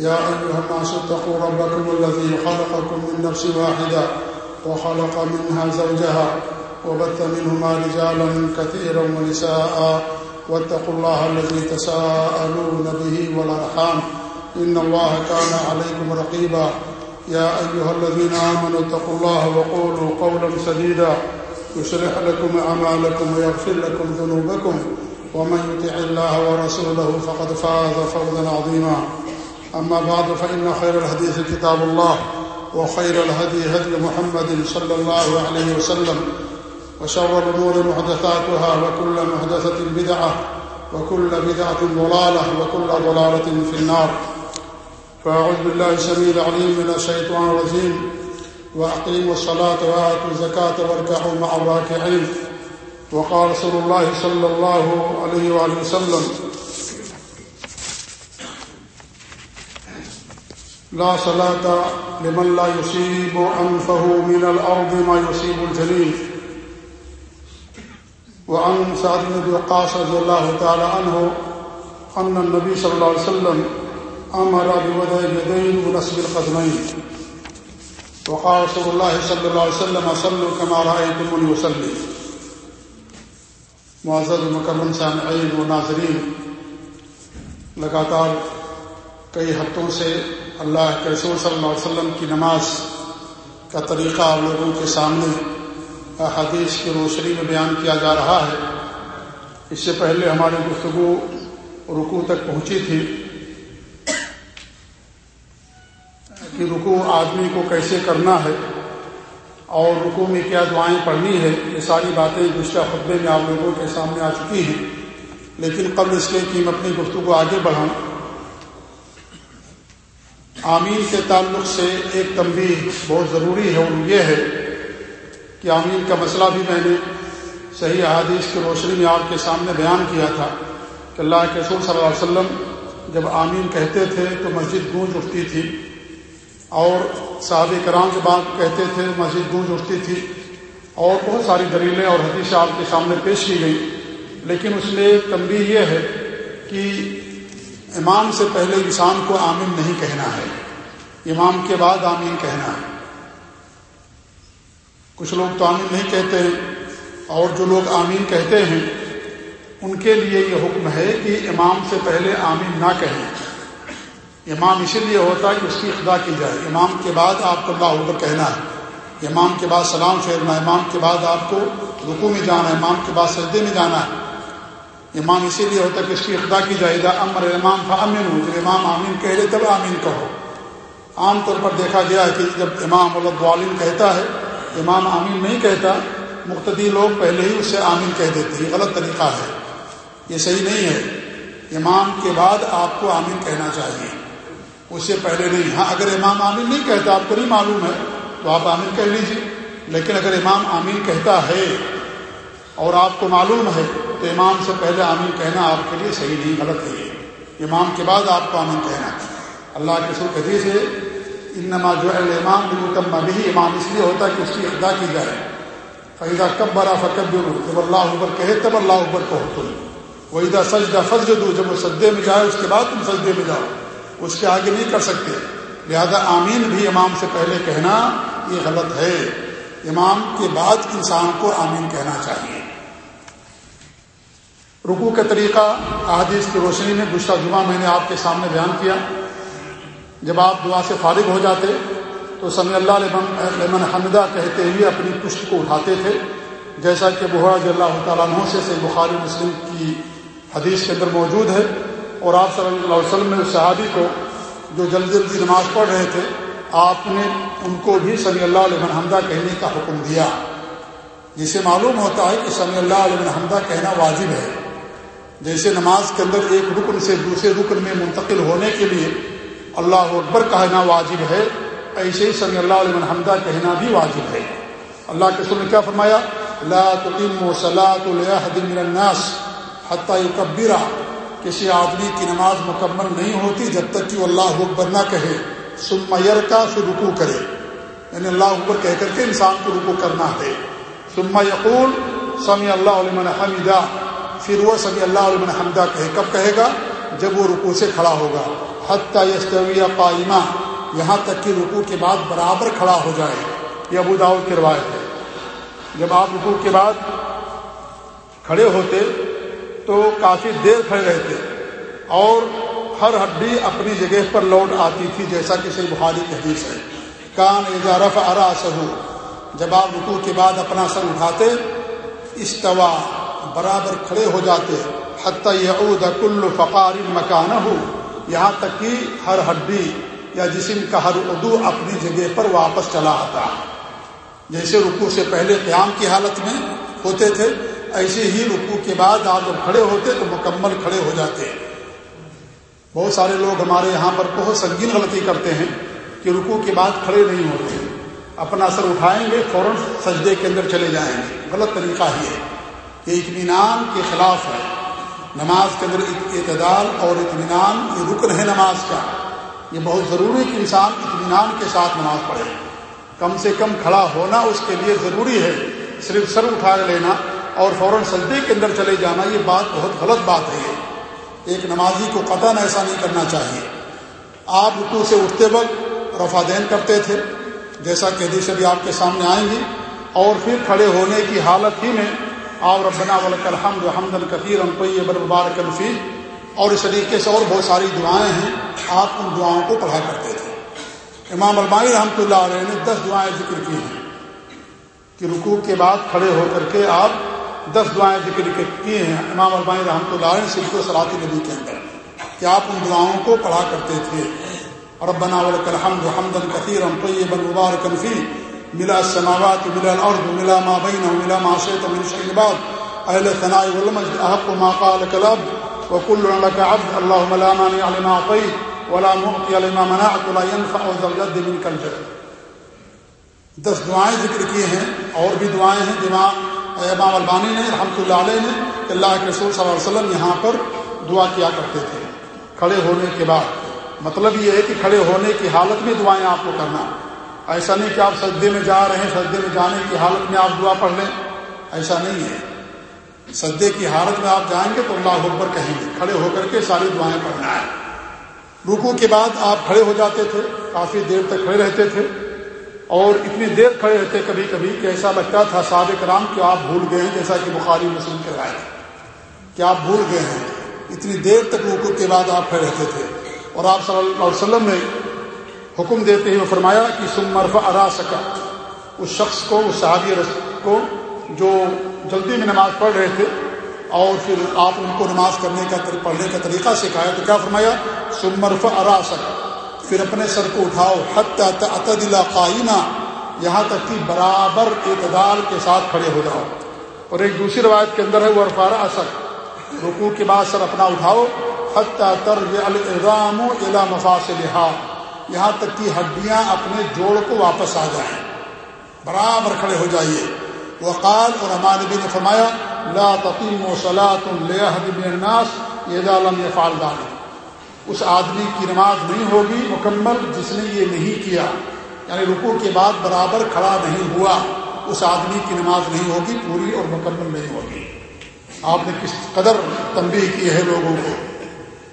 يا أيها الناس اتقوا ربكم الذي خلقكم من نفس واحدة وخلق منها زوجها وبث منهما رجالا كثيرا ونساء واتقوا الله الذي تساءلون به والأرحام إن الله كان عليكم رقيبا يا أيها الذين آمنوا اتقوا الله وقولوا قولا سديدا يشرح لكم أعمالكم ويغفر لكم ذنوبكم ومن يطع الله ورسوله فقد فاز فوزا عظيما أما بعد، فإن خير الحديث كتاب الله، وخير الهدي هدي محمد صلى الله عليه وسلم، وشر الأمور محدثاتها، وكل محدثة بدعة، وكل بدعة ضلالة، وكل ضلالة في النار. فأعوذ بالله سميع العليم من الشيطان الرجيم، وأقيموا الصلاة وآتوا الزكاة واركعوا مع الراكعين. وقال رسول الله صلى الله عليه وآله وسلم لا صلاة لمن لا يصيب أنفه من الأرض ما يصيب الجليل وعن سعد بن وقاص رضي الله تعالى عنه أن النبي صلى الله عليه وسلم أمر بوضع اليدين ونصب القدمين. وقال رسول الله صلى الله عليه وسلم صلوا كما رأيتم يصلي. معزز مکرم سامعین و ناظرین لگاتار کئی ہفتوں سے اللہ کے رسول صلی اللہ علیہ وسلم کی نماز کا طریقہ آپ لوگوں کے سامنے حدیث کی روشنی میں بیان کیا جا رہا ہے۔ اس سے پہلے ہماری گفتگو رکو تک پہنچی تھی کہ رکو آدمی کو کیسے کرنا ہے اور رکو میں کیا دعائیں پڑھنی ہے، یہ ساری باتیں گزشتہ خطبے میں آپ لوگوں کے سامنے آ چکی ہیں۔ لیکن قبل اس لیے کہ میں اپنی گفتگو آگے بڑھاؤں آمین کے تعلق سے ایک تنبیہ بہت ضروری ہے اور یہ ہے کہ آمین کا مسئلہ بھی میں نے صحیح احادیث کی روشنی میں آپ کے سامنے بیان کیا تھا کہ اللہ کے رسول صلی اللہ علیہ وسلم جب آمین کہتے تھے تو مسجد گونج اٹھتی تھی اور صحابہ کرام کے بعد کہتے تھے مسجد گونج اٹھتی تھی اور بہت ساری دلیلیں اور حدیث آپ کے سامنے پیش کی گئی لیکن اس میں تنبیہ یہ ہے کہ امام سے پہلے انسان کو آمین نہیں کہنا ہے۔ امام کے بعد آمین کہنا ہے۔ کچھ لوگ تو آمین نہیں کہتے ہیں، اور جو لوگ آمین کہتے ہیں، ان کے لیے یہ حکم ہے کہ امام سے پہلے آمین نہ کہیں۔ امام اسی لیے ہوتا ہے کہ اس کی خدا کی جائے۔ امام کے بعد آپ کو اللہ اکبر کہنا ہے۔ امام کے بعد سلام پھیرنا امام کے بعد آپ کو رکو میں جانا ہے۔ امام کے بعد سجدے میں جانا ہے۔ امام اسی لیے ہوتا ہے کہ اس کی اقدا کی جائے۔ گا امر امام تھا امین ہو جب امام آمین کہہ لے تب آمین کہو۔ عام طور پر دیکھا گیا ہے کہ جب امام عالم کہتا ہے، امام آمین نہیں کہتا، مقتدی لوگ پہلے ہی اسے آمین کہہ دیتے یہ غلط طریقہ ہے، یہ صحیح نہیں ہے۔ امام کے بعد آپ کو آمین کہنا چاہیے اس سے پہلے نہیں۔ ہاں اگر امام آمین نہیں کہتا، آپ کو نہیں معلوم ہے، تو آپ آمین کہہ لیجیے لیکن اگر امام آمین کہتا ہے اور آپ کو معلوم ہے تو امام سے پہلے آمین کہنا آپ کے لیے صحیح نہیں، غلط ہے۔ امام کے بعد آپ کو آمین کہنا اللہ کے سر حدیث ہے انما جو ہے امام بھی امام اس لیے ہوتا ہے کہ اس کی ادا کی جائے۔ فیضا کب برا فقب جب اللہ اوپر کہے تب اللہ اوپر کو تم۔ وحیدہ سجدہ فض دو جب وہ سجدے میں جائے، اس کے بعد تم سجدے میں جاؤ۔ اس کے آگے نہیں کر سکتے۔ لہذا آمین بھی امام سے پہلے کہنا یہ غلط ہے۔ امام کے بعد انسان کو آمین کہنا چاہیے۔ رکو کا طریقہ، احادیث کی روشنی میں گزشتہ جمعہ میں نے آپ کے سامنے بیان کیا۔ جب آپ دعا سے فارغ ہو جاتے، تو سمی اللہ لمن حمدہ کہتے ہوئے اپنی پشت کو اٹھاتے تھے، جیسا کہ بحرا اللہ تعالیٰ عنہ سے سے بخاری مسلم کی حدیث کے اندر موجود ہے۔ اور آپ صلی اللہ علیہ وسلم نے صحابی کو جو جلدی جلدی نماز پڑھ رہے تھے، آپ نے ان کو بھی سمی اللہ علیہ حمدہ کہنے کا حکم دیا۔ جسے معلوم ہوتا ہے کہ سمی اللہ علیہ حمدہ کہنا واجب ہے۔ جیسے نماز کے اندر ایک رکن سے دوسرے رکن میں منتقل ہونے کے لیے اللہ اکبر کہنا واجب ہے، ایسے ہی صلی اللہ علیہ حمدہ کہنا بھی واجب ہے۔ اللہ کے سر نے کیا فرمایا؟ لا تقیم و صلاۃ من الناس حتیٰ کبیرہ کسی آدمی کی نماز مکمل نہیں ہوتی جب تک کہ وہ اللہ اکبر نہ کہے سمیر کا پھر رکو کرے۔ یعنی اللہ اکبر کہہ کر کے انسان کو رکو کرنا ہے۔ سما یقول، سمی اللہ علیہ حمیدہ۔ پھر وہ سمی اللہ علیہ حمدہ کہے۔ کب کہے گا؟ جب وہ رکو سے کھڑا ہوگا۔ حتیٰ یستویہ قائمہ، یہاں تک کہ رکو کے بعد برابر کھڑا ہو جائے، یہ ابو داؤد کی روایت ہے۔ جب آپ رکو کے بعد کھڑے ہوتے تو کافی دیر کھڑے رہتے، اور ہر ہڈی اپنی جگہ پر لوٹ آتی تھی، جیسا کہ صحیح بخاری کی حدیث ہے۔ کان اجارف ارا سہو جب آپ رکو کے بعد اپنا سر اٹھاتے استوا برابر کھڑے ہو جاتے، حتیٰ یعود کل فقار مکان ہو یہاں تک کہ ہر ہڈی یا جسم کا ہر اردو اپنی جگہ پر واپس چلا آتا۔ جیسے رکو سے پہلے قیام کی حالت میں ہوتے تھے، ایسے ہی رکو کے بعد آپ جب کھڑے ہوتے تو مکمل کھڑے ہو جاتے۔ بہت سارے لوگ ہمارے یہاں پر بہت سنگین غلطی کرتے ہیں کہ رکو کے بعد کھڑے نہیں ہوتے۔ اپنا سر اٹھائیں گے، فوراً سجدے کے اندر چلے جائیں گے۔ غلط طریقہ ہی ہے۔ یہ اطمینان کے خلاف ہے۔ نماز کے اندر اعتدال اور اطمینان، یہ رکن ہے نماز کا۔ یہ بہت ضروری ہے کہ انسان اطمینان کے ساتھ نماز پڑھے۔ کم سے کم کھڑا ہونا اس کے لیے ضروری ہے۔ صرف سر اٹھا لینا اور فوراً سجدے کے اندر چلے جانا، یہ بات بہت غلط بات ہے۔ ایک نمازی کو قطن ایسا نہیں کرنا چاہیے۔ آپ رکو سے اٹھتے وقت رفا دین کرتے تھے، جیسا کہ حدیث ابھی آپ کے سامنے آئیں گی، اور پھر کھڑے ہونے کی حالت ہی میں آپ ربنا ولک الحمد حمد الکثیر طیب مبارک الفی اور اس طریقے سے اور بہت ساری دعائیں ہیں، آپ ان دعاؤں کو پڑھا کرتے تھے۔ امام البانی رحمۃ اللہ علیہ نے دس دعائیں ذکر کی ہیں کہ رکوع کے بعد کھڑے ہو کر کے آپ دس دعائیں ذکر کی ہیں۔ امام البانی رحمۃ اللہ علیہ نے صرف صلاحی نبی کے اندر کہ آپ ان دعاؤں کو پڑھا کرتے تھے۔ اور بنا الحمد حمد القطیر طیب المبارک فی ملا السماوات ملا الارض ملا ما بین ملا ما شئت من شيء بعد. اهل الثناء والمجد احق ما قال كلام وكل لك عبد، اللهم لا مانع لما اعطيت ولا معطي لما منعت ولا ينفع ذا الجد منك الجد. دس دعائیں ذکر کیے ہیں، اور بھی دعائیں ہیں امام امام البانی نے رحمۃ اللہ علیہ نے، کہ اللہ کے رسول صلی اللہ علیہ وسلم یہاں پر دعا کیا کرتے تھے، کھڑے ہونے کے بعد۔ مطلب یہ ہے کہ کھڑے ہونے کی حالت میں دعائیں آپ کو کرنا۔ ایسا نہیں کہ آپ سجدے میں جا رہے ہیں، سجدے میں جانے کی حالت میں آپ دعا پڑھ لیں۔ ایسا نہیں ہے۔ سجدے کی حالت میں آپ جائیں گے تو اللہ اکبر کہیں گے، کھڑے ہو کر کے ساری دعائیں پڑھنا ہے رکو کے بعد آپ کھڑے ہو جاتے تھے، کافی دیر تک کھڑے رہتے تھے۔ اور اتنی دیر کھڑے رہتے کبھی کبھی کہ ایسا لگتا تھا سابق کرام کہ آپ بھول گئے ہیں، جیسا کہ بخاری مسلم کے رائے کہ آپ بھول گئے ہیں۔ اتنی دیر تک رکو کے بعد آپ کھڑے رہتے تھے۔ اور آپ صلی اللہ علیہ وسلم نے حکم دیتے ہوئے فرمایا کہ سم مرف ارا سکا اس شخص کو، اس صحابی کو جو جلدی میں نماز پڑھ رہے تھے اور پھر آپ ان کو نماز کرنے کا پڑھنے کا طریقہ سکھایا، تو کیا فرمایا؟ سمرف ارا سک پھر اپنے سر کو اٹھاؤ قائمہ، یہاں تک کہ برابر اعتدال کے ساتھ کھڑے ہو جاؤ۔ اور ایک دوسری روایت کے اندر ہے، وہ ارفارا سک رکو کے بعد سر اپنا اٹھاؤ تر الرام الا مفاصل یہاں تک کہ ہڈیاں اپنے جوڑ کو واپس آ جائیں۔ برابر کھڑے ہو جائیے۔ وقال اور ہمارے بھی نے فرمایا، لا تقیم و صلاۃ الناس یہ عالم فالدان اس آدمی کی نماز نہیں ہوگی مکمل جس نے یہ نہیں کیا۔ یعنی رکو کے بعد برابر کھڑا نہیں ہوا۔ اس آدمی کی نماز نہیں ہوگی، پوری اور مکمل نہیں ہوگی۔ آپ نے کس قدر تنبیہ کی ہے لوگوں کو؟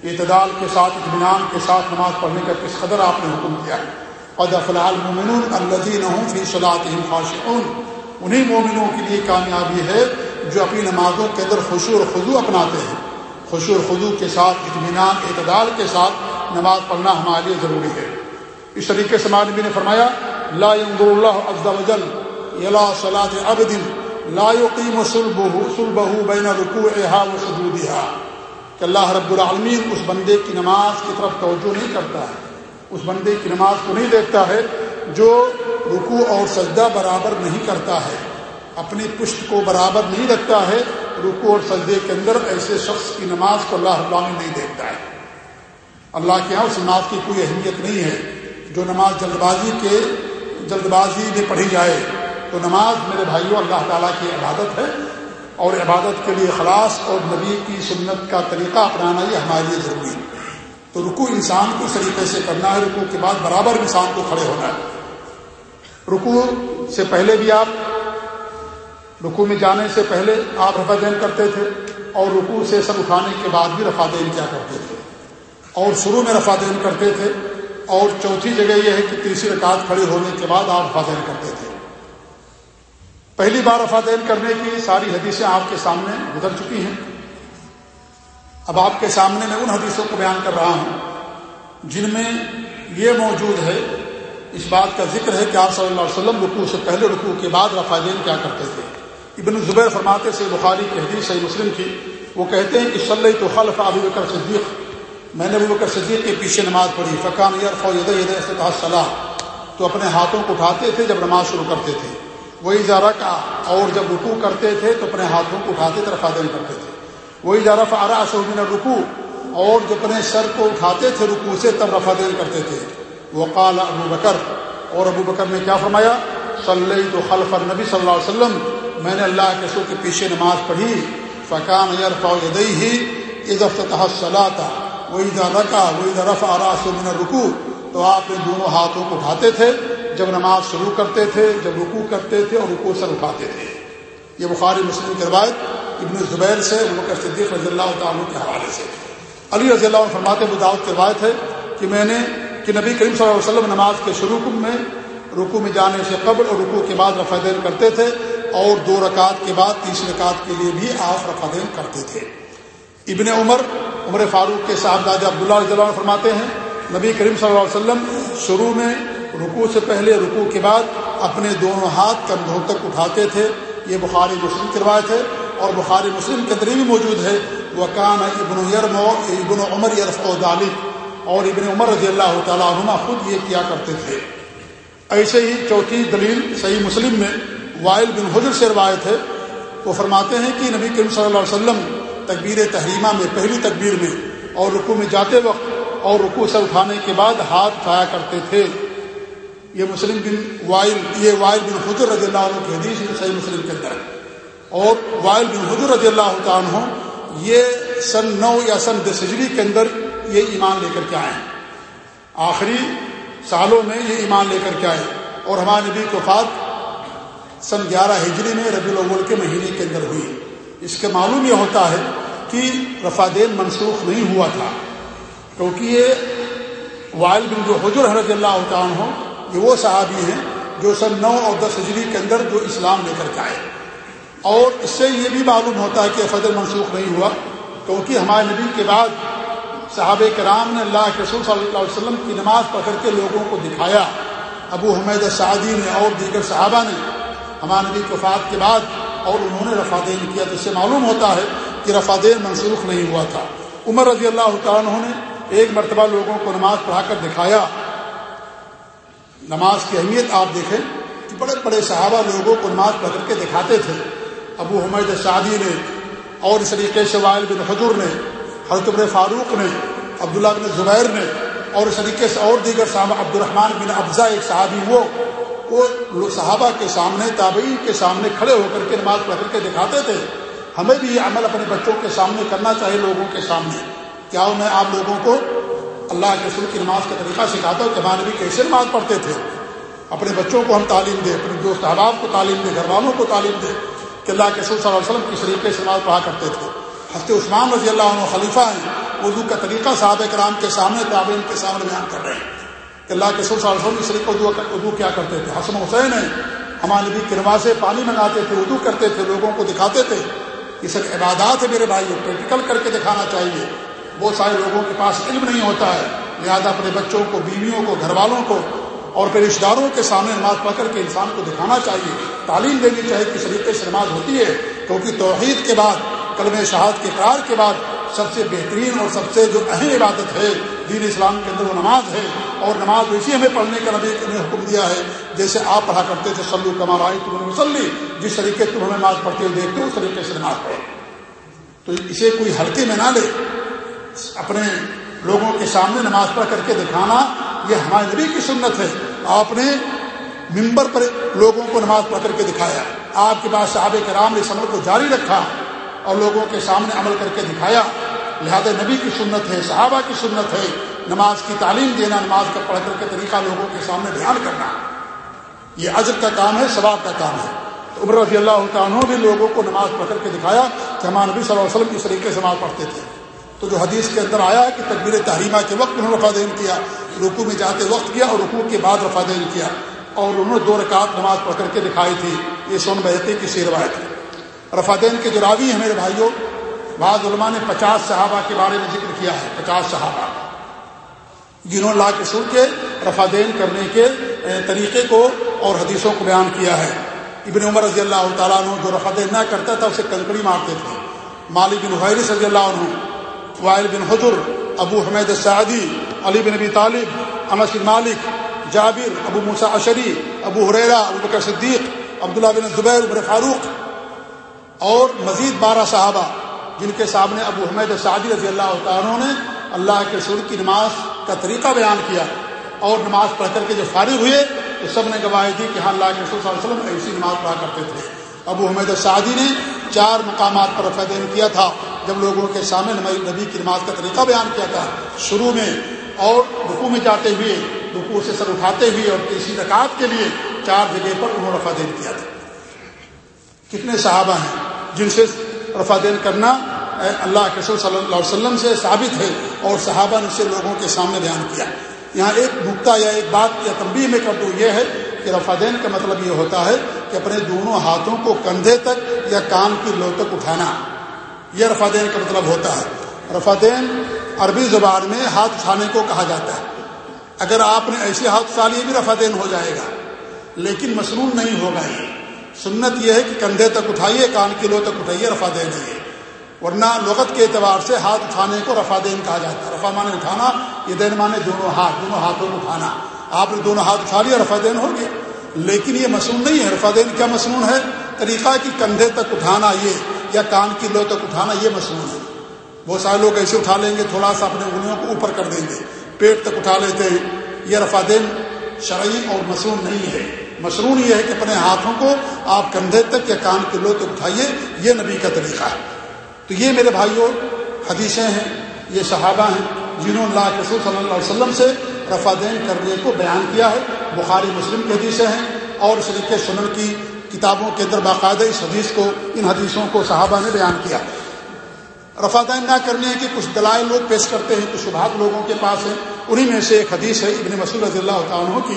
اعتدال کے ساتھ، اطمینان کے ساتھ نماز پڑھنے کا کس قدر آپ نے حکم کیا اور فلحال مومن الزین ہوں فی صلاح خاشعون۔ انہیں مومنوں کے لیے کامیابی ہے جو اپنی نمازوں کے اندر خوشو اور خضو اپناتے ہیں۔ خوشو اور خضو کے ساتھ، اطمینان، اعتدال کے ساتھ نماز پڑھنا ہمارے لیے ضروری ہے۔ اس طریقے سے مالبی نے فرمایا، لا ينظر اللہ عز وجل یلا صلاۃ عبد لا يقيم صلبه صلبه بين ركوعها وسجودها کہ اللہ رب العالمین اس بندے کی نماز کی طرف توجہ نہیں کرتا ہے۔ اس بندے کی نماز کو نہیں دیکھتا ہے جو رکوع اور سجدہ برابر نہیں کرتا ہے۔ اپنی پشت کو برابر نہیں رکھتا ہے۔ رکو اور سجدے کے اندر ایسے شخص کی نماز کو اللہ اللہ نہیں دیکھتا ہے۔ اللہ کے یہاں اس نماز کی کوئی اہمیت نہیں ہے۔ جو نماز جلد بازی کے جلد بازی میں پڑھی جائے تو نماز میرے بھائیوں اللہ تعالیٰ کی عبادت ہے۔ اور عبادت کے لیے خلاص اور نبی کی سنت کا طریقہ اپنانا یہ ہمارے لیے ضروری ہے۔ تو رکو انسان کو اس طریقے سے کرنا ہے رکو کے بعد برابر انسان کو کھڑے ہونا ہے۔ رکو سے پہلے بھی آپ رکو میں جانے سے پہلے آپ رفا دین کرتے تھے اور رکو سے سب اٹھانے کے بعد بھی رفا دین کیا کرتے تھے۔ اور شروع میں رفا دین کرتے تھے اور چوتھی جگہ یہ ہے کہ تیسری رکعت کھڑی ہونے کے بعد آپ رفا دین کرتے تھے۔ پہلی بار رفا دین کرنے کی ساری حدیثیں آپ کے سامنے گزر چکی ہیں۔ اب آپ کے سامنے میں ان حدیثوں کو بیان کر رہا ہوں جن میں یہ موجود ہے، اس بات کا ذکر ہے کہ آپ صلی اللہ علیہ وسلم رکوع سے پہلے رکوع کے بعد رفا دین کیا کرتے تھے۔ ابن زبیر فرماتے سے بخاری کی حدیث صحیح مسلم کی، وہ کہتے ہیں کہ صلی تو خلف ابو بکر صدیق۔ میں نے ابو بکر صدیق کے پیچھے نماز پڑھی۔ فقان یار صلاح تو اپنے ہاتھوں کو اٹھاتے تھے جب نماز شروع کرتے تھے۔ وہی ادارہ کا، اور جب رکوع کرتے تھے تو اپنے ہاتھوں کو اٹھاتے تھے رفا دین کرتے تھے۔ وہی ادارہ فارا سعودین رکوع اور جو اپنے سر کو اٹھاتے تھے رکوع سے، تب رفا دین کرتے تھے۔ وہ قال ابو بکر، اور ابو بکر نے کیا فرمایا؟ صلی تو خلف نبی صلی اللہ علیہ وسلم، میں نے اللہ کے سو کے پیچھے نماز پڑھی۔ فقان یرفا ہی عزفتہ صلاح تھا وہی دا رکا وہی دا رف آرا رکو تو آپ نے دونوں ہاتھوں کو اٹھاتے تھے، جب نماز شروع کرتے تھے، جب رکو کرتے تھے اور رکو سر اٹھاتے تھے۔ یہ بخاری مسلم کی روایت ابن زبیر سے بکر صدیق رضی اللہ تعالیٰ کے حوالے سے۔ علی رضی اللہ عنہ فرماتے بداؤت کی روایت ہے کہ میں نے، کہ نبی کریم صلی اللہ علیہ وسلم نماز کے شروع میں رکو میں جانے سے قبل اور رکو کے بعد رفع دین کرتے تھے اور دو رکعت کے بعد تیسری رکعت کے لیے بھی آپ رفع دین کرتے تھے۔ ابن عمر عمر فاروق کے صاحب دادا عبداللہ رضی اللہ عنہ فرماتے ہیں نبی کریم صلی اللہ علیہ وسلم شروع میں رکو سے پہلے رکو کے بعد اپنے دونوں ہاتھ کندھوں تک اٹھاتے تھے۔ یہ بخاری مسلم کی روایت ہے اور بخاری مسلم کے اندر بھی موجود ہے۔ وہ کان ابن یرم ابن عمر یرف و اور ابن عمر رضی اللہ تعالیٰ عنہ خود یہ کیا کرتے تھے۔ ایسے ہی چوتھی دلیل صحیح مسلم میں وائل بن حجر سے روایت ہے۔ وہ فرماتے ہیں کہ نبی کریم صلی اللہ علیہ وسلم تکبیر تحریمہ میں، پہلی تکبیر میں اور رکو میں جاتے وقت اور رکو سے اٹھانے کے بعد ہاتھ اٹھایا کرتے تھے۔ یہ مسلم بن وائل، یہ وائل بن حضر رضی اللہ عنہ کی حدیث صحیح مسلم کے اندر۔ اور وائل بن حضر رضی اللہ عنہ، یہ سن نو یا سن دس ہجری کے اندر یہ ایمان لے کر کے آئے آخری سالوں میں یہ ایمان لے کر کے آئے اور ہمارے نبی کو فات سن گیارہ ہجری میں ربی الاول کے مہینے کے اندر ہوئی۔ اس کے معلوم یہ ہوتا ہے کہ رفادین منسوخ نہیں ہوا تھا۔ کیونکہ یہ وائل بن جو حجر رضی اللہ عنہ ہو یہ وہ صحابی ہیں جو سن نو اور دس ہجری کے اندر جو اسلام لے کر کے آئے۔ اور اس سے یہ بھی معلوم ہوتا ہے کہ فضل منسوخ نہیں ہوا، کیونکہ ہمارے نبی کے بعد صحابہ کرام نے اللہ کے رسول صلی اللہ علیہ وسلم کی نماز پکڑ کے لوگوں کو دکھایا۔ ابو حمید سعدی نے اور دیگر صحابہ نے ہمارے نبی وفات کے بعد اور انہوں نے رفادین کیا۔ تو اس سے معلوم ہوتا ہے کہ رفادین منسوخ نہیں ہوا تھا۔ عمر رضی اللہ تعالیٰ نے ایک مرتبہ لوگوں کو نماز پڑھا کر دکھایا۔ نماز کی اہمیت آپ دیکھیں کہ بڑے بڑے صحابہ لوگوں کو نماز پڑھ کر کے دکھاتے تھے۔ ابو حمید شادی نے، اور اس طریقے سے وائل بن حضور نے، حضرت عمر فاروق نے، عبداللہ بن زبیر نے، اور اس طریقے سے اور دیگر صحابہ عبد الرحمٰن بن افزا ایک صحابی وہ وہ صحابہ کے سامنے تابعی کے سامنے کھڑے ہو کر کے نماز پڑھ کر کے دکھاتے تھے۔ ہمیں بھی یہ عمل اپنے بچوں کے سامنے کرنا چاہیے، لوگوں کے سامنے۔ کیا میں آپ لوگوں کو اللہ کے رسول کی نماز کا طریقہ سکھاتا ہوں کہ ہمارے بھی کیسے نماز پڑھتے تھے؟ اپنے بچوں کو ہم تعلیم دیں، اپنے دوست احباب کو تعلیم دیں گھر والوں کو تعلیم دیں کہ اللہ کے رسول صلی اللہ علیہ وسلم کس طریقے سے نماز پڑھا کرتے تھے۔ ہفتے عثمان رضی اللہ عنہ خلیفہ ہیں اردو کا طریقہ صاحب کرام کے سامنے تعلیم کے سامنے بیان کر رہے ہیں کہ اللہ کے رسول صلی اللہ علیہ وسلم اس طریقے اردو اردو کیا کرتے تھے۔ حسن حسین ہیں، ہمارے نبی کروا پانی منگاتے تھے اردو کرتے تھے، لوگوں کو دکھاتے تھے۔ یہ سب عبادات ہے میرے بھائی پریکٹیکل کر کے دکھانا چاہیے۔ بہت سارے لوگوں کے پاس علم نہیں ہوتا ہے۔ لہٰذا اپنے بچوں کو، بیویوں کو گھر والوں کو اور پھر رشتہ داروں کے سامنے نماز پڑھ کر کے انسان کو دکھانا چاہیے۔ تعلیم دینی چاہیے کس طریقے سے نماز ہوتی ہے، کیونکہ توحید کے بعد کلم شہاد کے قرار کے بعد سب سے بہترین اور سب سے جو اہم عبادت ہے، دین اسلام کے اندر وہ نماز ہے۔ اور نماز ویسی ہمیں پڑھنے کا نبی نے حکم دیا ہے۔ جیسے آپ پڑھا کرتے تھے سلو کمال آئی تم نے مسلی جس طریقے تم ہمیں نماز پڑھتے ہوئے دیکھتے ہو، اس طریقے سے نماز پڑھو۔ تو اسے کوئی ہلکے میں نہ لے۔ اپنے لوگوں کے سامنے نماز پڑھ کر کے دکھانا، یہ ہمارے نبی کی سنت ہے۔ آپ نے ممبر پر لوگوں کو نماز پڑھ کر کے دکھایا۔ آپ کے بعد صحاب کرام نے اس عمل کو جاری رکھا اور لوگوں کے سامنے عمل کر کے دکھایا۔ لہذا نبی کی سنت ہے، صحابہ کی سنت ہے۔ نماز کی تعلیم دینا، نماز کا پڑھ کر کے طریقہ لوگوں کے سامنے بیان کرنا۔ یہ عزر کا کام ہے، ثواب کا کام ہے۔ تو عمر رضی اللہ عنہ بھی لوگوں کو نماز پڑھ کر کے دکھایا کہ ہمارے نبی صلی اللہ علیہ وسلم اس طریقے سے نماز پڑھتے تھے۔ تو جو حدیث کے اندر آیا ہے کہ تقبیر تحریمہ کے وقت انہوں نے رفا دین کیا رکو میں جاتے وقت کیا اور رکو کے بعد رفا دین کیا۔ اور انہوں نے دو رکعت نماز پڑھ کر کے دکھائی تھی۔ یہ سون بحقی کی سی روایت ہے۔ رفا دین کے جو راوی ہیں میرے بھائیوں، بعض علماء نے پچاس صحابہ کے بارے میں ذکر کیا ہے۔ پچاس صحابہ۔ جنہوں نے لا کے سر کے رفا دین کرنے کے طریقے کو اور حدیثوں کو بیان کیا ہے۔ ابن عمر رضی اللہ تعالیٰ عنہ جو رفا دین نہ کرتا تھا، اسے کنکڑی مارتے تھے۔ مالی بن حیرس رضی اللہ عنہ وائل بن حضر ابو حمید سعدی علی بن نبی طالب انس بن مالک جابر ابو موسا اشری ابو حریرا ابو بکر صدیق عبداللہ بن زبیر ابر فاروق، اور مزید بارہ صحابہ، جن کے سامنے ابو حمید سعدی رضی اللہ تعالیٰ نے اللہ کے سر کی نماز کا طریقہ بیان کیا۔ اور نماز پڑھ کر کے جو فارغ ہوئے، تو سب نے گواہی دی کہ ہاں اللہ کے رسول صلی اللہ علیہ وسلم ایسی نماز پڑھا کرتے تھے۔ ابو حمید سعدی نے چار مقامات پر رفع دین کیا تھا، جب لوگوں کے سامنے نبی کی نماز کا طریقہ بیان کیا تھا۔ شروع میں اور رکو میں جاتے ہوئے رکو سے سر اٹھاتے ہوئے اور کسی رکعت کے لیے چار جگہ پر انہوں نے رفع دین کیا تھا۔ کتنے صحابہ ہیں جن سے رفع دین کرنا اللہ کے رسول صلی اللہ علیہ وسلم سے ثابت ہے اور صحابہ نے اسے لوگوں کے سامنے بیان کیا۔ یہاں ایک نقطہ یا ایک بات یا تنبیہ میں کر دوں یہ ہے کہ رفع دین کا مطلب یہ ہوتا ہے کہ اپنے دونوں ہاتھوں کو کندھے تک یا کان کی لو تک اٹھانا۔ یہ رفع دین کا مطلب ہوتا ہے۔ رفع دین عربی زبان میں ہاتھ اٹھانے کو کہا جاتا ہے۔ اگر آپ نے ایسے ہاتھ اٹھا لیے بھی رفع دین ہو جائے گا۔ لیکن مصنون نہیں ہوگا یہ۔ سنت یہ ہے کہ کندھے تک اٹھائیے، کان کی لو تک اٹھائیے رفع دین ہے ورنہ لغت کے اعتبار سے ہاتھ اٹھانے کو رفا دین کہا جاتا ہے۔ رفا مانے اٹھانا، یہ دین مانے دونوں ہاتھ، دونوں ہاتھوں کو اٹھانا۔ آپ نے دونوں ہاتھ اٹھا لیا رفا دین ہو گیا لیکن یہ مصنون نہیں ہے رفادین کیا مصنون ہے؟ طریقہ کی کندھے تک اٹھانا یہ، یا کان کی لو تک اٹھانا یہ مصنون ہے۔ بہت سارے لوگ ایسے اٹھا لیں گے، تھوڑا سا اپنے انگلیوں کو اوپر کر دیں گے، پیٹ تک اٹھا لیتے ہیں۔ یہ رفا دین شرعی اور مصنون نہیں ہے۔ مصنون یہ ہے کہ اپنے ہاتھوں کو آپ کندھے تک یا کان کی لو تک اٹھائیے، یہ نبی کا طریقہ ہے۔ تو یہ میرے بھائیوں، حدیثیں ہیں، یہ صحابہ ہیں جنہوں نے اللہ رسول صلی اللہ علیہ وسلم سے رفا دین کرنے کو بیان کیا ہے۔ بخاری مسلم کی حدیثیں ہیں اور اس طریقے سنن کی کتابوں کے اندر باقاعدہ اس حدیث کو، ان حدیثوں کو صحابہ نے بیان کیا۔ رفا دین نہ کرنے کے کچھ دلائل لوگ پیش کرتے ہیں، کچھ شبہات لوگوں کے پاس ہیں۔ انہیں میں سے ایک حدیث ہے ابن مسعود رضی اللہ عنہ کی،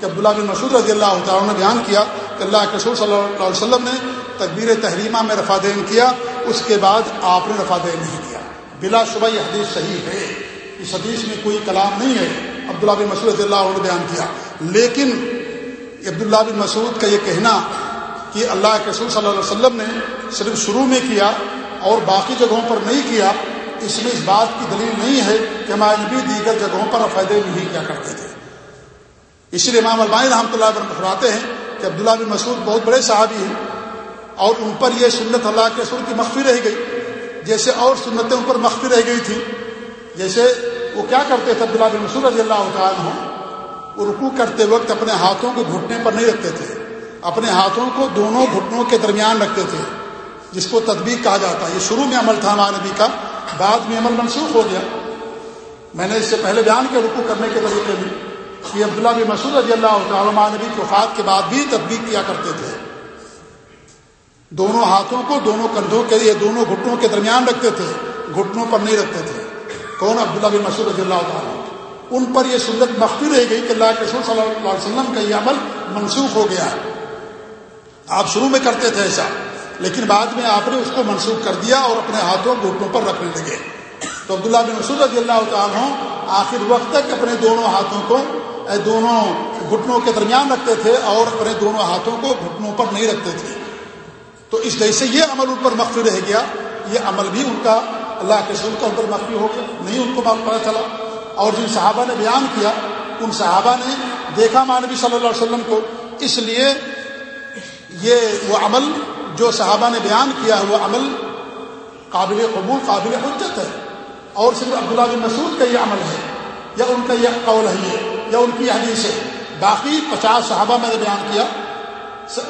کہ عبداللہ بن مسعود رضی اللہ تعالیٰ نے بیان کیا کہ اللہ کے رسول صلی اللہ علیہ وسلم نے تقبیر تحریمہ میں رفا دین کیا، اس کے بعد آپ نے رفا دین نہیں کیا۔ بلا شبہ یہ حدیث صحیح ہے۔ اس حدیث میں کوئی کلام نہیں ہے۔ عبداللہ بن مسعود رضی اللہ عنہ نے بیان کیا۔ لیکن عبداللہ بن مسعود کا یہ کہنا کہ اللہ کے رسول صلی اللہ علیہ وسلم نے صرف شروع میں کیا اور باقی جگہوں پر نہیں کیا، اس میں اس بات کی دلیل نہیں ہے کہ ہمارے نبی دیگر جگہوں پر افیدے نہیں کیا کرتے تھے۔ اس لیے امام البانی رحمۃ اللہ فرماتے ہیں کہ عبداللہ بن مسعود بہت بڑے صحابی ہیں اور ان پر یہ سنت اللہ کے رسول کی مخفی رہ گئی۔ جیسے اور سنتیں ان پر مخفی رہ گئی تھی جیسے وہ کیا کرتے تھے؟ عبداللہ بن مسعود رضی اللہ عنہ وہ رکو کرتے وقت اپنے ہاتھوں کو گھٹنے پر نہیں رکھتے تھے۔ اپنے ہاتھوں کو دونوں گھٹنوں کے درمیان رکھتے تھے، جس کو تدبیق کہا جاتا ہے۔ یہ شروع میں عمل تھا ہمارے نبی کا، بعد میں عمل منسوخ ہو گیا۔ میں نے اس سے پہلے بیان کیا رکو کرنے کے طریقے میں کہ عبداللہ بن مسعود رضی اللہ تعالیٰ نبی کی وفات کے بعد بھی تدبیق کیا کرتے تھے۔ دونوں ہاتھوں کو، دونوں کندھوں کے لیے دونوں گھٹنوں کے درمیان رکھتے تھے، گھٹنوں پر نہیں رکھتے تھے۔ کون عبداللہ بن مسعود رضی اللہ تعالیٰ ان پر یہ سنت مخفی رہ گئی کہ اللہ کے رسول صلی اللہ علیہ وسلم کا یہ عمل منسوخ ہو گیا۔ آپ شروع میں کرتے تھے ایسا، لیکن بعد میں آپ نے اس کو منسوخ کر دیا اور اپنے ہاتھوں گھٹنوں پر رکھنے لگے۔ تو عبداللہ بن مسعود رضی اللہ تعالیٰ آخر وقت تک اپنے دونوں ہاتھوں کو دونوں گھٹنوں کے درمیان رکھتے تھے اور اپنے دونوں ہاتھوں کو گھٹنوں پر نہیں رکھتے تھے۔ تو اس طرح سے یہ عمل ان پر مخفی رہ گیا، یہ عمل بھی ان کا اللہ کے سر کا ان پر مخفی ہو گیا نہیں ان کو پتہ چلا۔ اور جن صحابہ نے بیان کیا، ان صحابہ نے دیکھا مانبی صلی اللہ علیہ وسلم کو۔ اس لیے یہ وہ عمل جو صحابہ نے بیان کیا، وہ عمل قابل قبول، قابل حجت ہے۔ اور صرف عبداللہ بن مسعود کا یہ عمل ہے، یا ان کا یہ قول ہے یہ، یا ان کی حدیثیں باقی پچاس صحابہ میں نے بیان کیا۔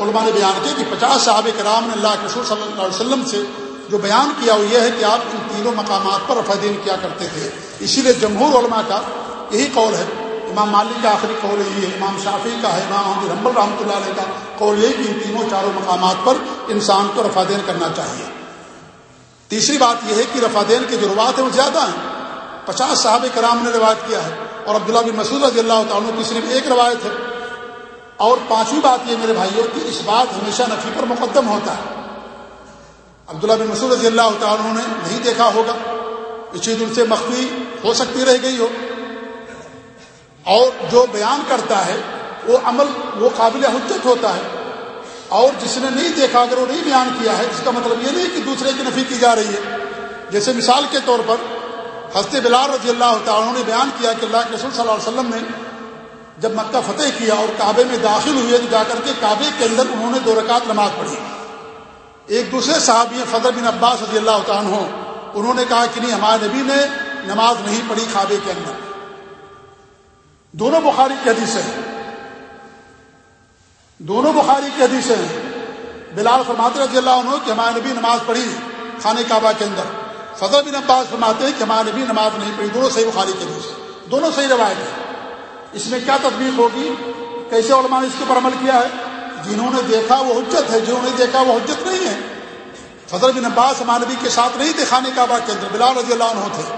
علماء نے بیان کیا کہ پچاس صحاب کرام نے اللہ کے رسول صلی اللہ علیہ وسلم سے جو بیان کیا وہ یہ ہے کہ آپ ان تینوں مقامات پر رفع دین کیا کرتے تھے۔ اسی لیے جمہور علماء کا یہی قول ہے۔ امام مالک کا آخری قول یہی ہے، امام شافی کا ہے، امام محمد رحمب رحمۃ اللہ علیہ کا قول یہ کہ ان تینوں چاروں مقامات پر انسان کو رفع دین کرنا چاہیے۔ تیسری بات یہ ہے کہ رفع دین کے جو روایت ہیں وہ زیادہ ہیں۔ پچاس صحابہ کرام نے روایت کیا ہے۔ اور عبداللہ بن مسعود رضی اللہ تعالیٰ کی صرف ایک روایت ہے۔ اور پانچویں بات یہ میرے بھائیوں کہ اس بات ہمیشہ نفی پر مقدم ہوتا ہے۔ عبداللہ بن مسعود رضی اللہ تعالیٰ نے نہیں دیکھا ہوگا یہ چیز ان سے مخفی ہو سکتی رہ گئی ہو۔ اور جو بیان کرتا ہے، وہ عمل، وہ قابل حجت ہوتا ہے۔ اور جس نے نہیں دیکھا، اگر وہ نہیں بیان کیا ہے، اس کا مطلب یہ نہیں کہ دوسرے کی نفی کی جا رہی ہے۔ جیسے مثال کے طور پر حضرت بلال رضی اللہ تعالیٰ نے بیان کیا کہ اللہ کے رسول صلی اللہ علیہ وسلم نے جب مکہ فتح کیا اور کعبے میں داخل ہوئے تو جا کر کے کعبے کے اندر انہوں نے دو رکعت نماز پڑھی۔ ایک دوسرے صحابی فضر بن عباس رضی اللہ تعالیٰ انہوں نے کہا کہ نہیں، ہمارے نبی نے نماز نہیں پڑھی کعبے کے اندر۔ دونوں بخاری کی حدیثیں ہیں۔ دونوں بخاری کی حدیثیں ہیں۔ بلال فرماتے رضی اللہ عنہ کہ ہمارے نبی نماز پڑھی خانہ کعبہ کے اندر۔ فضر بن عباس فرماتے ہیں کہ ہمارے نبی نماز نہیں پڑھی۔ دونوں صحیح بخاری کے حدیث دونوں صحیح روایت ہیں۔ اس میں کیا تدبیر ہوگی؟ کیسے علماء نے اس کے اوپر عمل کیا ہے؟ جنہوں نے دیکھا وہ حجت ہے، جنہوں نے دیکھا وہ حجت نہیں ہے۔ فضر بن عباس ہمارے نبی کے ساتھ نہیں تھے خانہ کعبہ کے اندر، بلال رضی اللہ عنہ تھے۔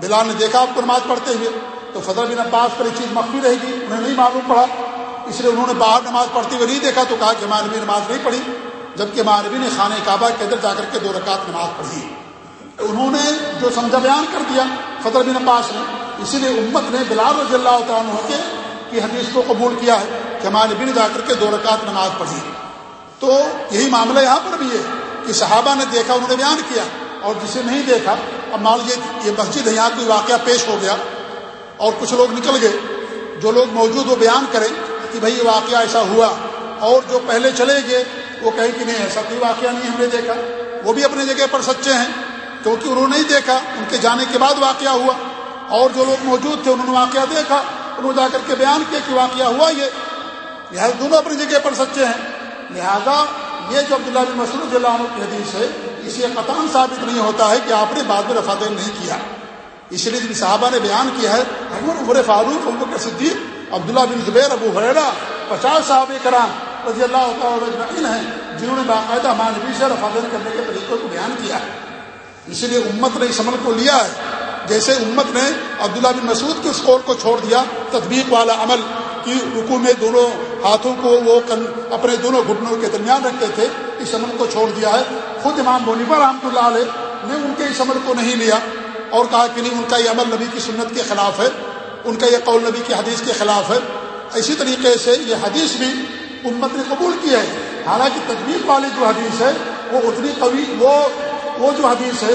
بلال نے دیکھا آپ کو نماز پڑھتے ہوئے۔ تو فضر بن عباس پر ایک چیز مخفی رہے گی، انہیں نہیں معلوم پڑا۔ اس لیے انہوں نے باہر نماز پڑھتے ہوئے نہیں دیکھا، تو کہا کہ ہمارے نبی نماز نہیں پڑھی، جبکہ ہمارے نبی نے خانہ کعبہ کے اندر جا کر کے دو رکعت نماز پڑھی۔ انہوں نے جو سمجھا بیان کر دیا فضر بن عباس نے، اسی لیے امت نے بلال رضی اللہ تعالیٰ کے کی حدیث کو قبول کیا ہے۔ کہ ہمارے جا کر کے دو رکعت نماز پڑھی۔ تو یہی معاملہ یہاں پر بھی ہے کہ صحابہ نے دیکھا، انہوں نے بیان کیا اور جسے نہیں دیکھا، اب مان لیجیے یہ مسجد ہے، یہاں کوئی واقعہ پیش ہو گیا اور کچھ لوگ نکل گئے۔ جو لوگ موجود وہ بیان کریں کہ بھائی یہ واقعہ ایسا ہوا اور جو پہلے چلے گئے، وہ کہیں کہ نہیں، ایسا کوئی واقعہ نہیں ہم نے دیکھا۔ وہ بھی اپنی جگہ پر سچے ہیں، کیونکہ انہوں نے نہیں دیکھا، ان کے جانے کے بعد واقعہ ہوا۔ اور جو لوگ موجود تھے، انہوں نے واقعہ دیکھا، انہوں نے جا کر کے بیان کیا کہ واقعہ ہوا یہ۔ لہٰذا دونوں اپنی جگہ پر سچے ہیں۔ لہذا یہ جو عبداللہ بن مسعود اللہ عنہ کی حدیث ہے اس قطان ثابت نہیں ہوتا ہے کہ آپ نے بعد میں رفا نہیں کیا۔ اس لیے جن صحابہ نے بیان کیا ہے عمر عمر فاروق، عمر صدیق، عبداللہ بن زبیر، ابو حیرا پچاس صحاب کرام رضی اللہ تعالیٰ ہیں، جنہوں نے باقاعدہ ہمارے نبی سے رفا کرنے کے طریقوں کو بیان کیا ہے۔ اسی لیے امت نے اس عمل کو لیا ہے۔ جیسے امت نے عبداللہ بن مسعود کے اس قول کو چھوڑ دیا تدبیق والا عمل۔ کی رکو میں دونوں ہاتھوں کو وہ اپنے دونوں گھٹنوں کے درمیان رکھتے تھے، اس عمل کو چھوڑ دیا ہے۔ خود امام بونیبا رحمۃ اللہ علیہ نے ان کے اس عمل کو نہیں لیا اور کہا کہ نہیں، ان کا یہ عمل نبی کی سنت کے خلاف ہے، ان کا یہ قول نبی کی حدیث کے خلاف ہے۔ اسی طریقے سے یہ حدیث بھی امت نے قبول کی ہے۔ حالانکہ تدبیر والی جو حدیث ہے، وہ اتنی قوی وہ وہ جو حدیث ہے